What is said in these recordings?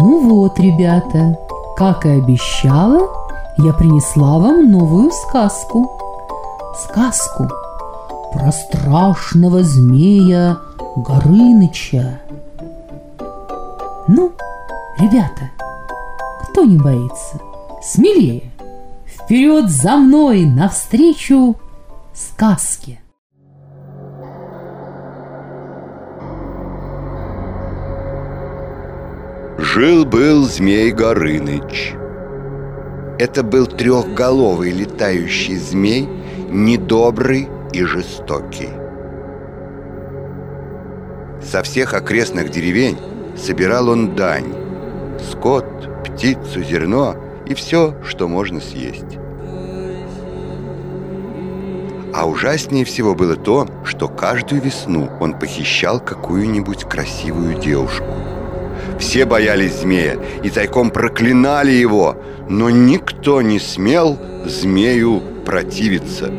Ну вот, ребята, как и обещала, я принесла вам новую сказку. Сказку про страшного змея Горыныча. Ну, ребята, кто не боится, смелее, вперед за мной навстречу сказке. Жил-был змей Горыныч. Это был трехголовый летающий змей, недобрый и жестокий. Со всех окрестных деревень собирал он дань – скот, птицу, зерно и все, что можно съесть. А ужаснее всего было то, что каждую весну он похищал какую-нибудь красивую девушку – все боялись змея и тайком проклинали его, но никто не смел змею противиться.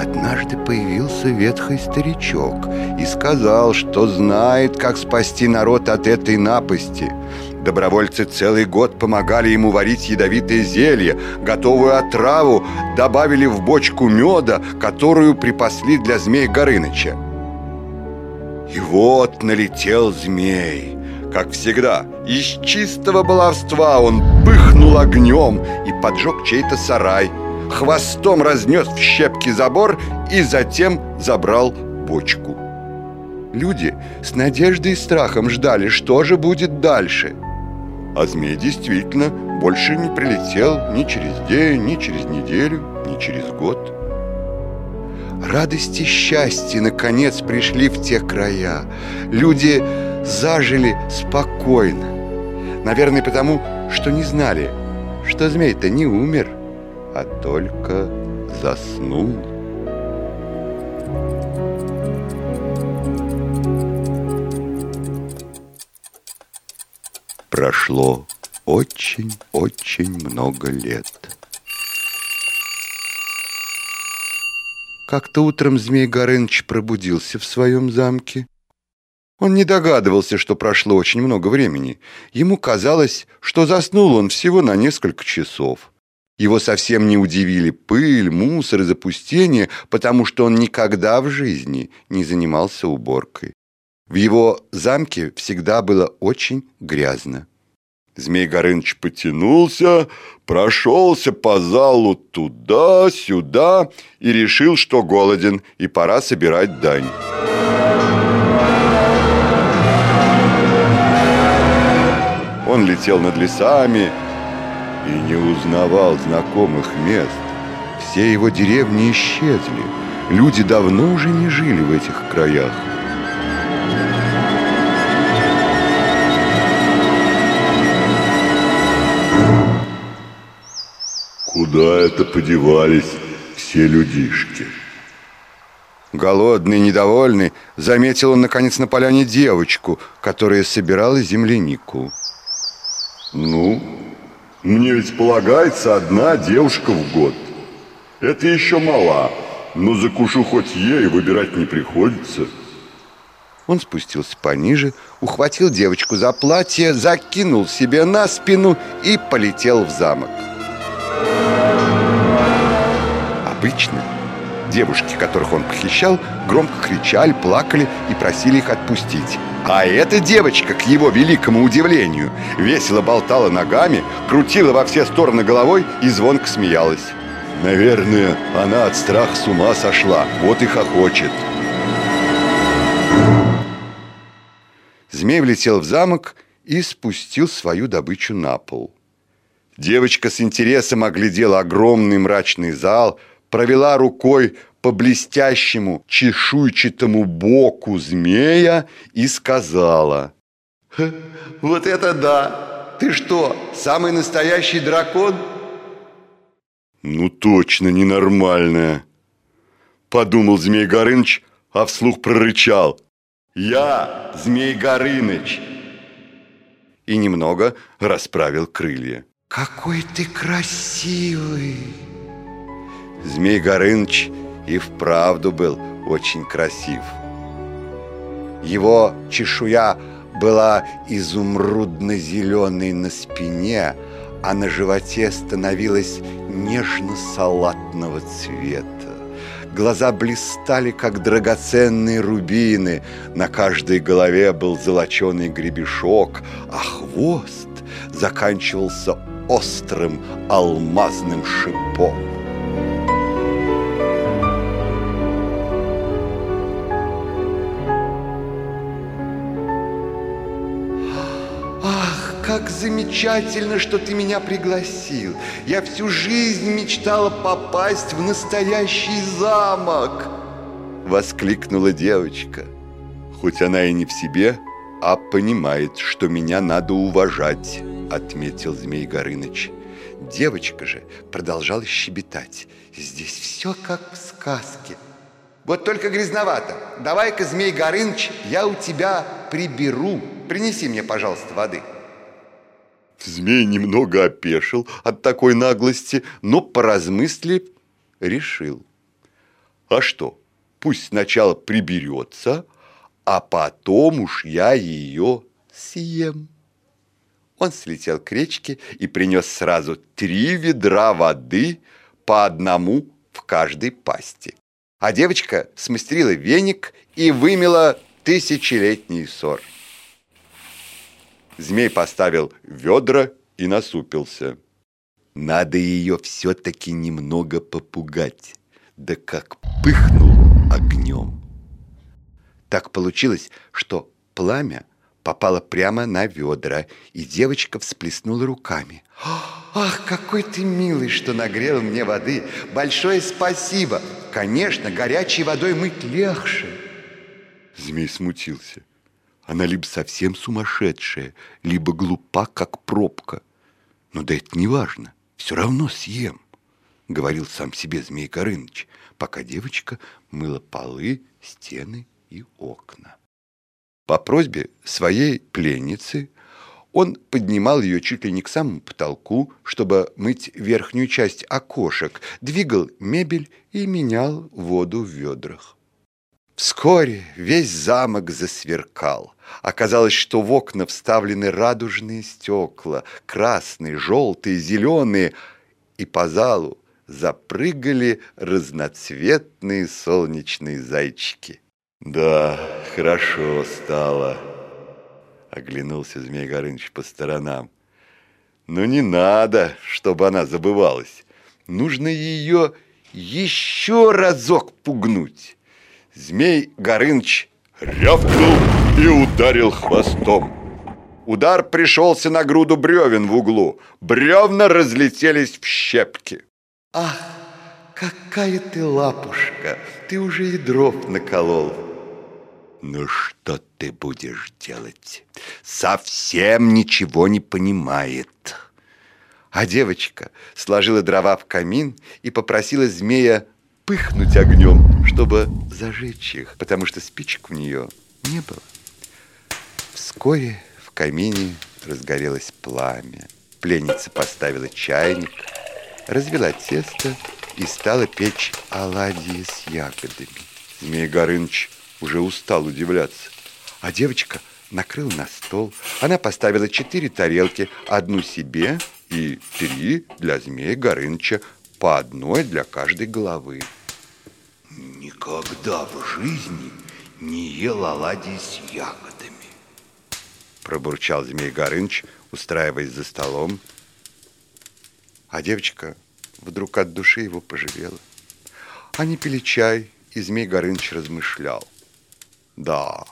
Однажды появился ветхий старичок и сказал, что знает, как спасти народ от этой напасти – Добровольцы целый год помогали ему варить ядовитое зелье, готовую отраву добавили в бочку меда, которую припасли для змей Горыныча. И вот налетел змей. Как всегда, из чистого баловства он пыхнул огнем и поджег чей-то сарай, хвостом разнес в щепки забор и затем забрал бочку. Люди с надеждой и страхом ждали, что же будет дальше – а змей действительно больше не прилетел ни через день, ни через неделю, ни через год. Радость и счастье наконец пришли в те края. Люди зажили спокойно. Наверное, потому, что не знали, что змей-то не умер, а только заснул. Прошло очень-очень много лет. Как-то утром Змей Горыныч пробудился в своем замке. Он не догадывался, что прошло очень много времени. Ему казалось, что заснул он всего на несколько часов. Его совсем не удивили пыль, мусор и запустение, потому что он никогда в жизни не занимался уборкой. В его замке всегда было очень грязно. Змей Горыныч потянулся, прошелся по залу туда-сюда и решил, что голоден и пора собирать дань. Он летел над лесами и не узнавал знакомых мест. Все его деревни исчезли. Люди давно уже не жили в этих краях. Куда это подевались все людишки? Голодный, недовольный, заметил он, наконец, на поляне девочку, которая собирала землянику. Ну, мне ведь полагается одна девушка в год. Это еще мала, но закушу хоть ей, выбирать не приходится. Он спустился пониже, ухватил девочку за платье, закинул себе на спину и полетел в замок. Обычно девушки, которых он похищал, громко кричали, плакали и просили их отпустить. А эта девочка, к его великому удивлению, весело болтала ногами, крутила во все стороны головой и звонко смеялась. Наверное, она от страха с ума сошла, вот и хохочет. Змей влетел в замок и спустил свою добычу на пол. Девочка с интересом оглядела огромный мрачный зал, провела рукой по блестящему чешуйчатому боку змея и сказала «Вот это да! Ты что, самый настоящий дракон?» «Ну точно ненормальная!» Подумал Змей Горыныч, а вслух прорычал «Я Змей Горыныч!» И немного расправил крылья. Какой ты красивый! Змей Горыныч и вправду был очень красив. Его чешуя была изумрудно-зеленой на спине, а на животе становилась нежно-салатного цвета. Глаза блистали, как драгоценные рубины, на каждой голове был золоченый гребешок, а хвост заканчивался острым алмазным шипом. Замечательно, что ты меня пригласил. Я всю жизнь мечтала попасть в настоящий замок. Воскликнула девочка. Хоть она и не в себе, а понимает, что меня надо уважать, отметил Змей Горыныч. Девочка же продолжала щебетать. Здесь все как в сказке. Вот только грязновато. Давай-ка, Змей Горыныч, я у тебя приберу. Принеси мне, пожалуйста, воды. Змей немного опешил от такой наглости, но, поразмыслив, решил. А что, пусть сначала приберется, а потом уж я ее съем. Он слетел к речке и принес сразу три ведра воды по одному в каждой пасти. А девочка смастерила веник и вымела тысячелетний ссор. Змей поставил ведра и насупился. Надо ее все-таки немного попугать. Да как пыхнул огнем. Так получилось, что пламя попало прямо на ведра, и девочка всплеснула руками. «Ах, какой ты милый, что нагрел мне воды! Большое спасибо! Конечно, горячей водой мыть легче!» Змей смутился. Она либо совсем сумасшедшая, либо глупа, как пробка. Но да это не важно, все равно съем, говорил сам себе Змей Горыныч, пока девочка мыла полы, стены и окна. По просьбе своей пленницы он поднимал ее чуть ли не к самому потолку, чтобы мыть верхнюю часть окошек, двигал мебель и менял воду в ведрах. Вскоре весь замок засверкал. Оказалось, что в окна вставлены радужные стекла, красные, желтые, зеленые, и по залу запрыгали разноцветные солнечные зайчики. «Да, хорошо стало», — оглянулся Змей Горыныч по сторонам. «Но не надо, чтобы она забывалась. Нужно ее еще разок пугнуть». Змей Горыныч рявкнул и ударил хвостом. Удар пришелся на груду бревен в углу. Бревна разлетелись в щепки. «Ах, какая ты лапушка! Ты уже и дров наколол!» «Ну что ты будешь делать? Совсем ничего не понимает!» А девочка сложила дрова в камин и попросила змея пыхнуть огнем, чтобы зажечь их, потому что спичек у нее не было. Вскоре в камине разгорелось пламя. Пленница поставила чайник, развела тесто и стала печь оладьи с ягодами. Змей Горыныч уже устал удивляться. А девочка накрыла на стол. Она поставила четыре тарелки, одну себе и три для змея Горыныча, по одной для каждой головы. Никогда в жизни не ел оладьи с ягодами. Пробурчал змей Горыныч, устраиваясь за столом. А девочка вдруг от души его пожалела. Они пили чай, и змей Горыныч размышлял. Да,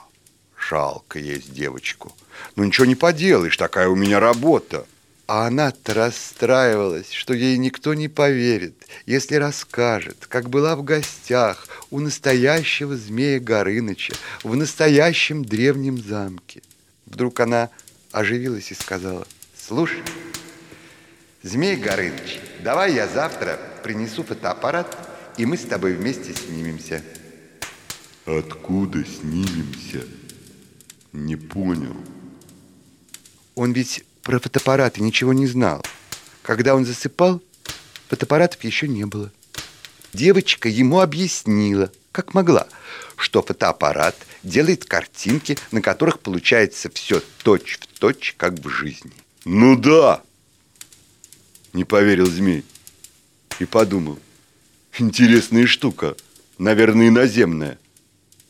жалко есть девочку. Но ничего не поделаешь, такая у меня работа. А она-то расстраивалась, что ей никто не поверит, если расскажет, как была в гостях у настоящего змея Горыныча в настоящем древнем замке. Вдруг она оживилась и сказала, слушай, Змей Горыныч, давай я завтра принесу фотоаппарат, и мы с тобой вместе снимемся. Откуда снимемся? Не понял. Он ведь про фотоаппараты ничего не знал. Когда он засыпал, фотоаппаратов еще не было. Девочка ему объяснила, как могла, что фотоаппарат делает картинки, на которых получается все точь в точь, как в жизни. Ну да, не поверил змей и подумал, интересная штука, наверное, иноземная.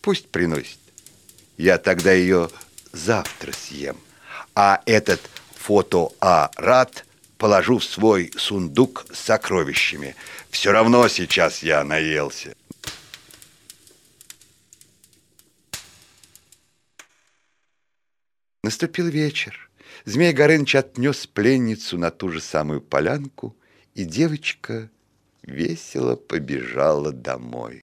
Пусть приносит. Я тогда ее завтра съем. А этот фотоарат положу в свой сундук с сокровищами. Все равно сейчас я наелся. Наступил вечер. Змей Горыныч отнес пленницу на ту же самую полянку, и девочка весело побежала домой.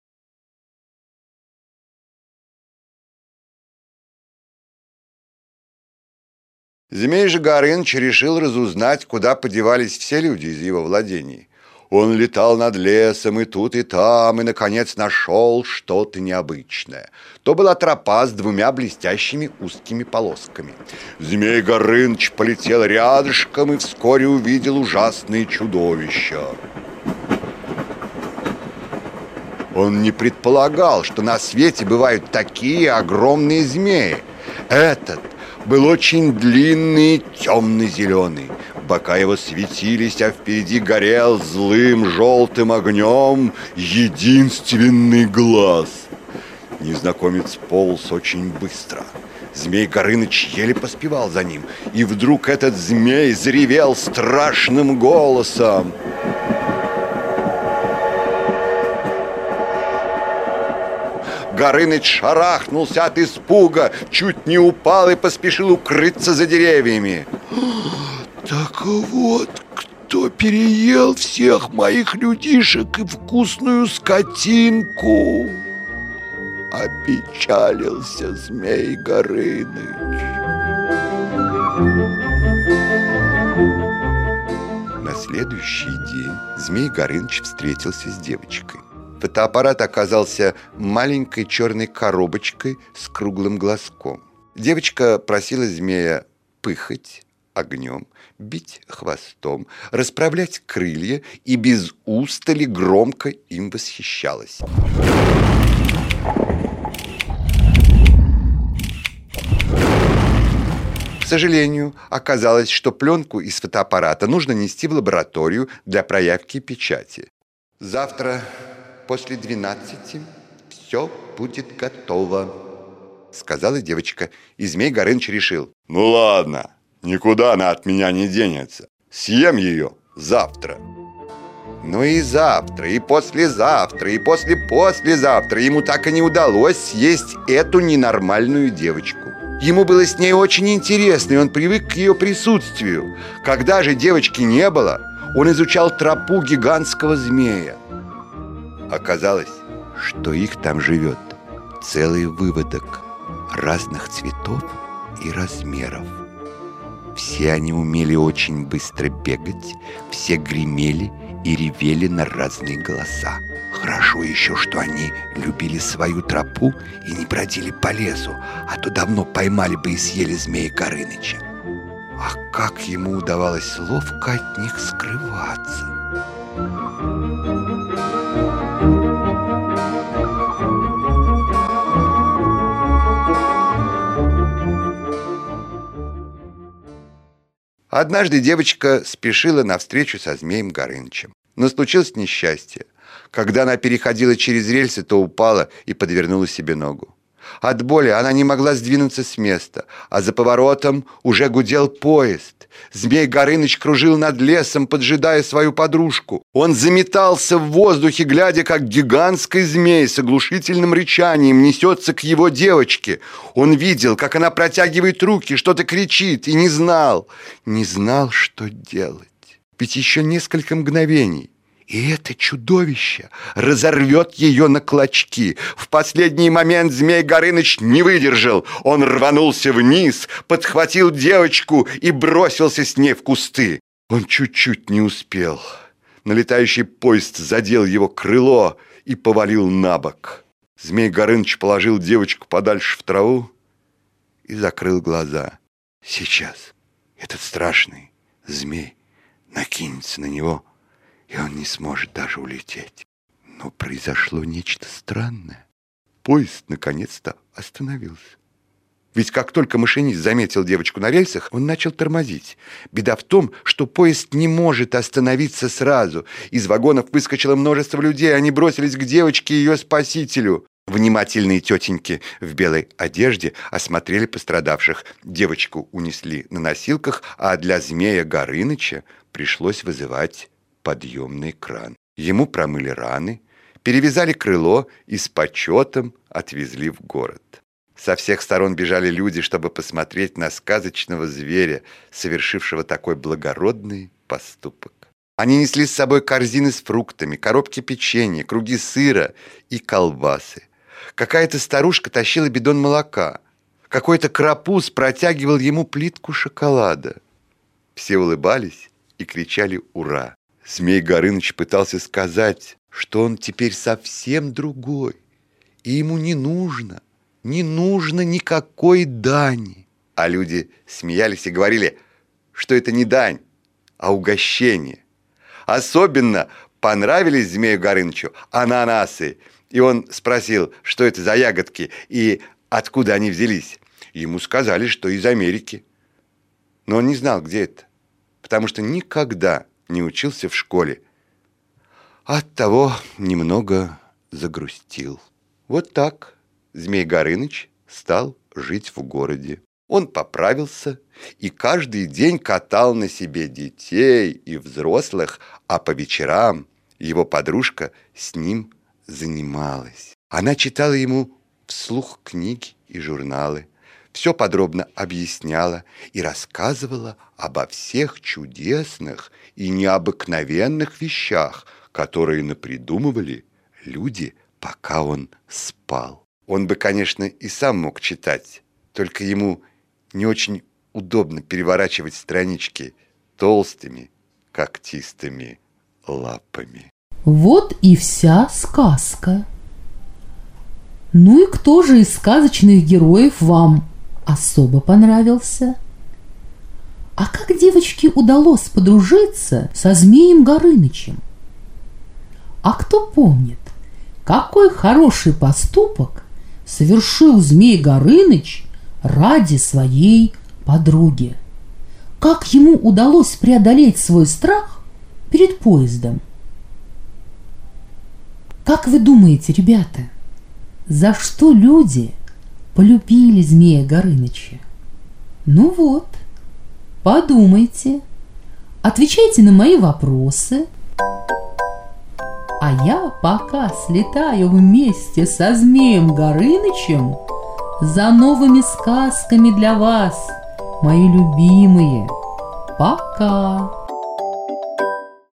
Змей же Горыныч решил разузнать, куда подевались все люди из его владений. Он летал над лесом и тут, и там, и, наконец, нашел что-то необычное. То была тропа с двумя блестящими узкими полосками. Змей Горыныч полетел рядышком и вскоре увидел ужасные чудовища. Он не предполагал, что на свете бывают такие огромные змеи. Этот был очень длинный темно-зеленый. Бока его светились, а впереди горел злым желтым огнем единственный глаз. Незнакомец полз очень быстро. Змей Горыныч еле поспевал за ним, и вдруг этот змей заревел страшным голосом. Горыныч шарахнулся от испуга, чуть не упал и поспешил укрыться за деревьями. Так вот, кто переел всех моих людишек и вкусную скотинку? Опечалился змей Горыныч. На следующий день змей Горыныч встретился с девочкой. Фотоаппарат оказался маленькой черной коробочкой с круглым глазком. Девочка просила змея пыхать огнем, бить хвостом, расправлять крылья и без устали громко им восхищалась. К сожалению, оказалось, что пленку из фотоаппарата нужно нести в лабораторию для проявки печати. Завтра после двенадцати все будет готово», — сказала девочка. И Змей Горыныч решил. «Ну ладно, никуда она от меня не денется. Съем ее завтра». Ну и завтра, и послезавтра, и после-послезавтра ему так и не удалось съесть эту ненормальную девочку. Ему было с ней очень интересно, и он привык к ее присутствию. Когда же девочки не было, он изучал тропу гигантского змея. Оказалось, что их там живет целый выводок разных цветов и размеров. Все они умели очень быстро бегать, все гремели и ревели на разные голоса. Хорошо еще, что они любили свою тропу и не бродили по лесу, а то давно поймали бы и съели змея Горыныча. А как ему удавалось ловко от них скрываться? Однажды девочка спешила навстречу со змеем Горынычем. Но случилось несчастье. Когда она переходила через рельсы, то упала и подвернула себе ногу. От боли она не могла сдвинуться с места, а за поворотом уже гудел поезд. Змей Горыныч кружил над лесом, поджидая свою подружку. Он заметался в воздухе, глядя, как гигантский змей с оглушительным рычанием несется к его девочке. Он видел, как она протягивает руки, что-то кричит, и не знал, не знал, что делать. Ведь еще несколько мгновений, и это чудовище разорвет ее на клочки. В последний момент Змей Горыныч не выдержал. Он рванулся вниз, подхватил девочку и бросился с ней в кусты. Он чуть-чуть не успел. Налетающий поезд задел его крыло и повалил на бок. Змей Горыныч положил девочку подальше в траву и закрыл глаза. Сейчас этот страшный змей накинется на него – и он не сможет даже улететь. Но произошло нечто странное. Поезд наконец-то остановился. Ведь как только машинист заметил девочку на рельсах, он начал тормозить. Беда в том, что поезд не может остановиться сразу. Из вагонов выскочило множество людей, они бросились к девочке и ее спасителю. Внимательные тетеньки в белой одежде осмотрели пострадавших. Девочку унесли на носилках, а для змея Горыныча пришлось вызывать подъемный кран. Ему промыли раны, перевязали крыло и с почетом отвезли в город. Со всех сторон бежали люди, чтобы посмотреть на сказочного зверя, совершившего такой благородный поступок. Они несли с собой корзины с фруктами, коробки печенья, круги сыра и колбасы. Какая-то старушка тащила бидон молока. Какой-то крапуз протягивал ему плитку шоколада. Все улыбались и кричали «Ура!». Змей Горыныч пытался сказать, что он теперь совсем другой, и ему не нужно – не нужно никакой дани. А люди смеялись и говорили, что это не дань, а угощение. Особенно понравились Змею Горынычу ананасы. И он спросил, что это за ягодки и откуда они взялись. Ему сказали, что из Америки. Но он не знал, где это, потому что никогда не учился в школе. Оттого немного загрустил. Вот так. Змей Горыныч стал жить в городе. Он поправился и каждый день катал на себе детей и взрослых, а по вечерам его подружка с ним занималась. Она читала ему вслух книги и журналы, все подробно объясняла и рассказывала обо всех чудесных и необыкновенных вещах, которые напридумывали люди, пока он спал. Он бы, конечно, и сам мог читать, только ему не очень удобно переворачивать странички толстыми, когтистыми лапами. Вот и вся сказка. Ну и кто же из сказочных героев вам особо понравился? А как девочке удалось подружиться со змеем Горынычем? А кто помнит, какой хороший поступок совершил Змей Горыныч ради своей подруги. Как ему удалось преодолеть свой страх перед поездом? Как вы думаете, ребята, за что люди полюбили Змея Горыныча? Ну вот, подумайте, отвечайте на мои вопросы – а я пока слетаю вместе со Змеем Горынычем за новыми сказками для вас, мои любимые. Пока!